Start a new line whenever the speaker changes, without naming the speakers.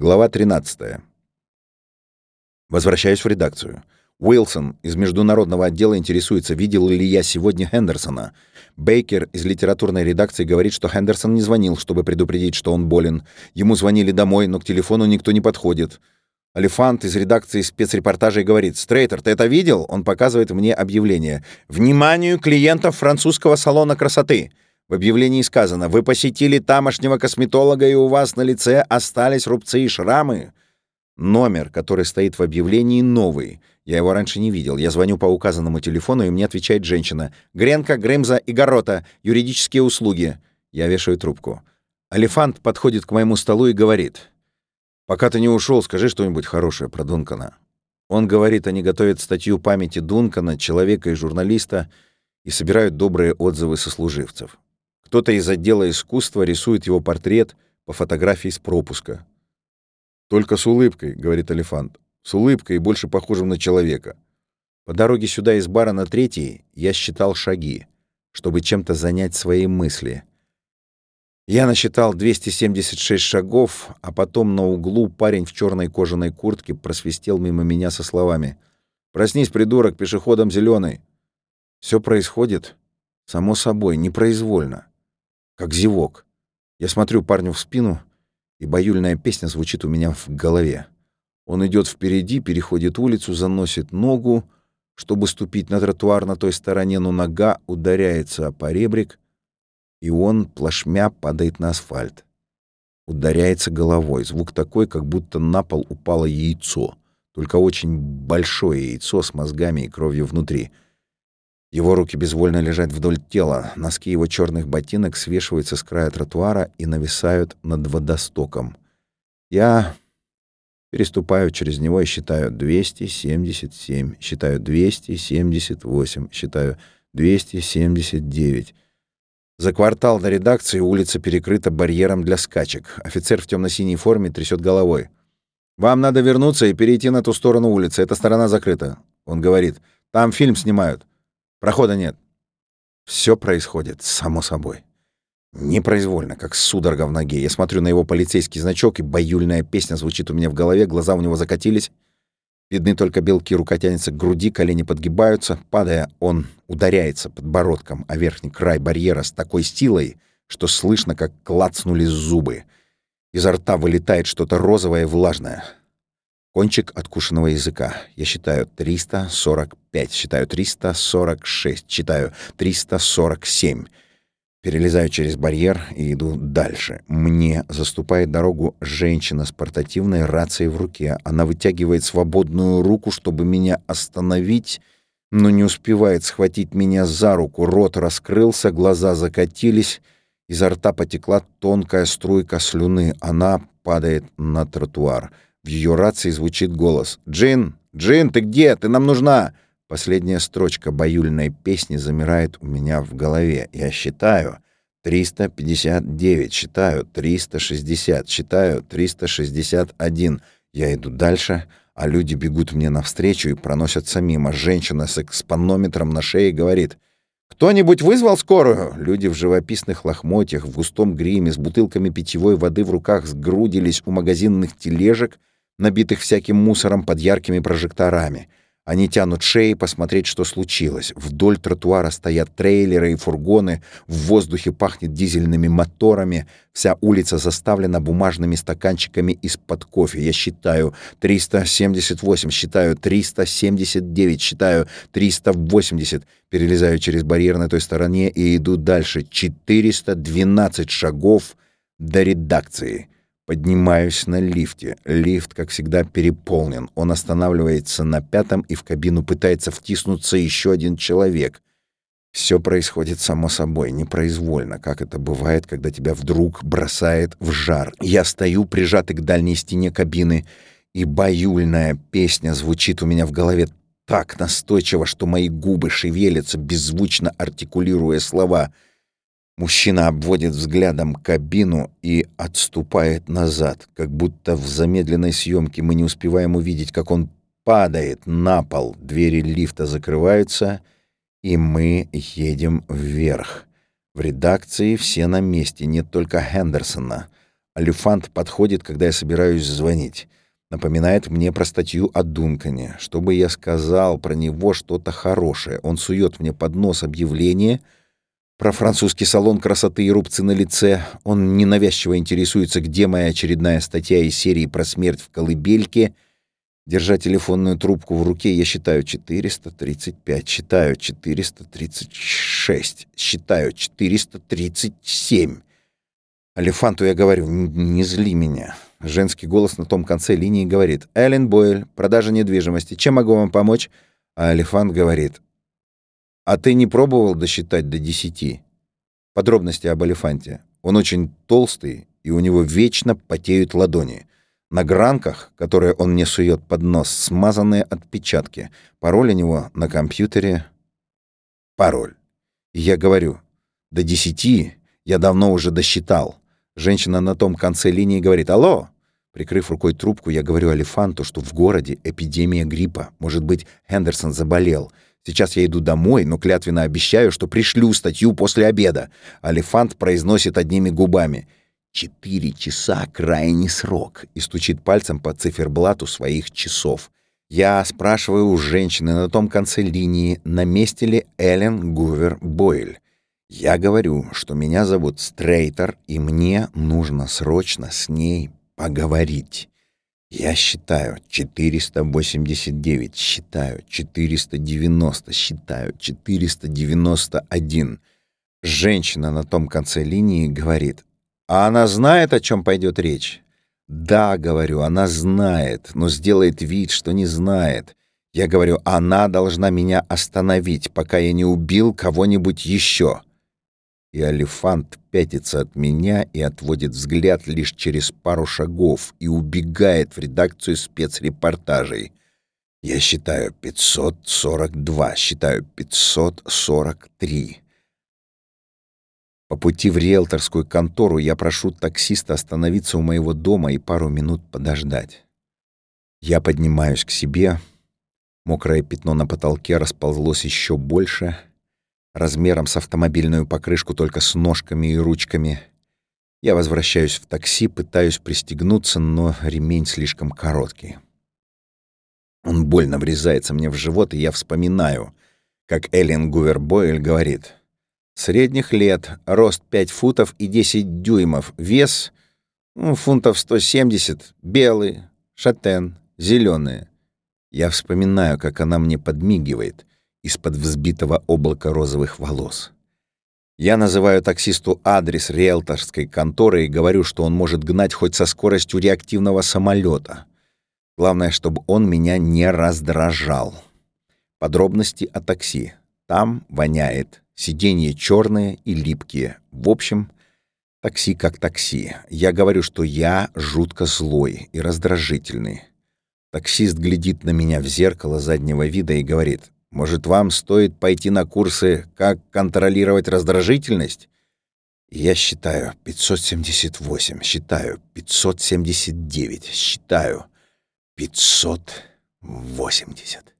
Глава 13. Возвращаюсь в редакцию. Уилсон из международного отдела интересуется, видел ли я сегодня Хендерсона. Бейкер из литературной редакции говорит, что Хендерсон не звонил, чтобы предупредить, что он болен. Ему звонили домой, но к телефону никто не подходит. Алифант из редакции спецрепортажей говорит, «Стрейтер, ты это видел?» Он показывает мне объявление. «Вниманию клиентов французского салона красоты!» В объявлении сказано, «Вы посетили тамошнего косметолога, и у вас на лице остались рубцы и шрамы». Номер, который стоит в объявлении, новый. Я его раньше не видел. Я звоню по указанному телефону, и мне отвечает женщина. «Гренка, Грымза и Горота. Юридические услуги». Я вешаю трубку. Алифант подходит к моему столу и говорит. «Пока ты не ушел, скажи что-нибудь хорошее про Дункана». Он говорит, они готовят статью памяти Дункана, человека и журналиста, и собирают добрые отзывы сослуживцев. Кто-то из отдела искусства рисует его портрет по фотографии с пропуска. «Только с улыбкой», — говорит Алифант. «С улыбкой больше похожим на человека». По дороге сюда из бара на третий я считал шаги, чтобы чем-то занять свои мысли. Я насчитал 276 шагов, а потом на углу парень в черной кожаной куртке просвистел мимо меня со словами «Проснись, придурок, пешеходом зеленый». Все происходит, само собой, непроизвольно как зевок. Я смотрю парню в спину, и баюльная песня звучит у меня в голове. Он идет впереди, переходит улицу, заносит ногу, чтобы ступить на тротуар на той стороне, но нога ударяется о поребрик, и он плашмя падает на асфальт. Ударяется головой. Звук такой, как будто на пол упало яйцо, только очень большое яйцо с мозгами и кровью внутри — его руки безвольно лежат вдоль тела, носки его черных ботинок свешиваются с края тротуара и нависают над водостоком. Я переступаю через него и считаю 277, считаю 278, считаю 279. За квартал до редакции улица перекрыта барьером для скачек. Офицер в темно-синей форме трясет головой. «Вам надо вернуться и перейти на ту сторону улицы. Эта сторона закрыта». Он говорит. «Там фильм снимают». Прохода нет. Все происходит само собой. Непроизвольно, как судорога в ноге. Я смотрю на его полицейский значок, и баюльная песня звучит у меня в голове, глаза у него закатились. Видны только белки, рука тянется к груди, колени подгибаются. Падая, он ударяется подбородком о верхний край барьера с такой силой, что слышно, как клацнули зубы. Изо рта вылетает что-то розовое и влажное. Кончик откушенного языка. Я считаю 345, считаю 346, считаю 347. Перелезаю через барьер и иду дальше. Мне заступает дорогу женщина с портативной рацией в руке. Она вытягивает свободную руку, чтобы меня остановить, но не успевает схватить меня за руку. Рот раскрылся, глаза закатились, изо рта потекла тонкая струйка слюны. Она падает на тротуар. В ее рации звучит голос. «Джин! Джин, ты где? Ты нам нужна!» Последняя строчка баюльной песни замирает у меня в голове. Я считаю. 359, считаю. 360, считаю. 361. Я иду дальше, а люди бегут мне навстречу и проносятся мимо. Женщина с экспонометром на шее говорит — «Кто-нибудь вызвал скорую?» Люди в живописных лохмотьях, в густом гриме, с бутылками питьевой воды в руках сгрудились у магазинных тележек набитых всяким мусором под яркими прожекторами. Они тянут шеи посмотреть, что случилось. Вдоль тротуара стоят трейлеры и фургоны, в воздухе пахнет дизельными моторами, вся улица заставлена бумажными стаканчиками из-под кофе. Я считаю 378, считаю 379, считаю 380. Перелезаю через барьер на той стороне и иду дальше. 412 шагов до редакции. Поднимаюсь на лифте. Лифт, как всегда, переполнен. Он останавливается на пятом, и в кабину пытается втиснуться еще один человек. Все происходит само собой, непроизвольно, как это бывает, когда тебя вдруг бросает в жар. Я стою, прижатый к дальней стене кабины, и баюльная песня звучит у меня в голове так настойчиво, что мои губы шевелятся, беззвучно артикулируя слова — Мужчина обводит взглядом кабину и отступает назад, как будто в замедленной съемке мы не успеваем увидеть, как он падает на пол. Двери лифта закрываются, и мы едем вверх. В редакции все на месте, нет только Хендерсона. Алифант подходит, когда я собираюсь звонить. Напоминает мне про статью о Дункане. Чтобы я сказал про него что-то хорошее. Он сует мне под нос объявление про французский салон красоты и рубцы на лице. Он ненавязчиво интересуется, где моя очередная статья из серии про смерть в колыбельке. Держа телефонную трубку в руке, я считаю 435, считаю 436, считаю 437. Алифанту я говорю, не зли меня. Женский голос на том конце линии говорит, «Эллен Бойль, продажа недвижимости, чем могу вам помочь?» А Алифант говорит, «А ты не пробовал досчитать до десяти?» Подробности об Алифанте. Он очень толстый, и у него вечно потеют ладони. На гранках, которые он мне сует под нос, смазанные отпечатки. Пароль у него на компьютере — пароль. И я говорю, до десяти я давно уже досчитал. Женщина на том конце линии говорит «Алло!». Прикрыв рукой трубку, я говорю Алифанту, что в городе эпидемия гриппа. Может быть, Хендерсон заболел. Сейчас я иду домой, но клятвенно обещаю, что пришлю статью после обеда. Алифант произносит одними губами. «Четыре часа — крайний срок», и стучит пальцем по циферблату своих часов. Я спрашиваю у женщины на том конце линии, на месте ли Эллен Гувер Бойль. Я говорю, что меня зовут Стрейтер, и мне нужно срочно с ней поговорить. Я считаю 489, считаю 490, считаю 491. Женщина на том конце линии говорит, а она знает, о чем пойдет речь? Да, говорю, она знает, но сделает вид, что не знает. Я говорю, она должна меня остановить, пока я не убил кого-нибудь еще и Алифант пятится от меня и отводит взгляд лишь через пару шагов и убегает в редакцию спецрепортажей. Я считаю 542, считаю 543. По пути в риэлторскую контору я прошу таксиста остановиться у моего дома и пару минут подождать. Я поднимаюсь к себе. Мокрое пятно на потолке расползлось еще больше — размером с автомобильную покрышку только с ножками и ручками. Я возвращаюсь в такси, пытаюсь пристегнуться, но ремень слишком короткий. Он больно врезается мне в живот, и я вспоминаю, как Эллен Гувер Бойль говорит. Средних лет, рост 5 футов и 10 дюймов, вес ну, фунтов 170, белый, шатен, зеленый. Я вспоминаю, как она мне подмигивает, из-под взбитого облака розовых волос. Я называю таксисту адрес риэлторской конторы и говорю, что он может гнать хоть со скоростью реактивного самолета. Главное, чтобы он меня не раздражал. Подробности о такси. Там воняет. Сиденья черные и липкие. В общем, такси как такси. Я говорю, что я жутко злой и раздражительный. Таксист глядит на меня в зеркало заднего вида и говорит, может, вам стоит пойти на курсы «Как контролировать раздражительность»? Я считаю 578, считаю 579, считаю 580.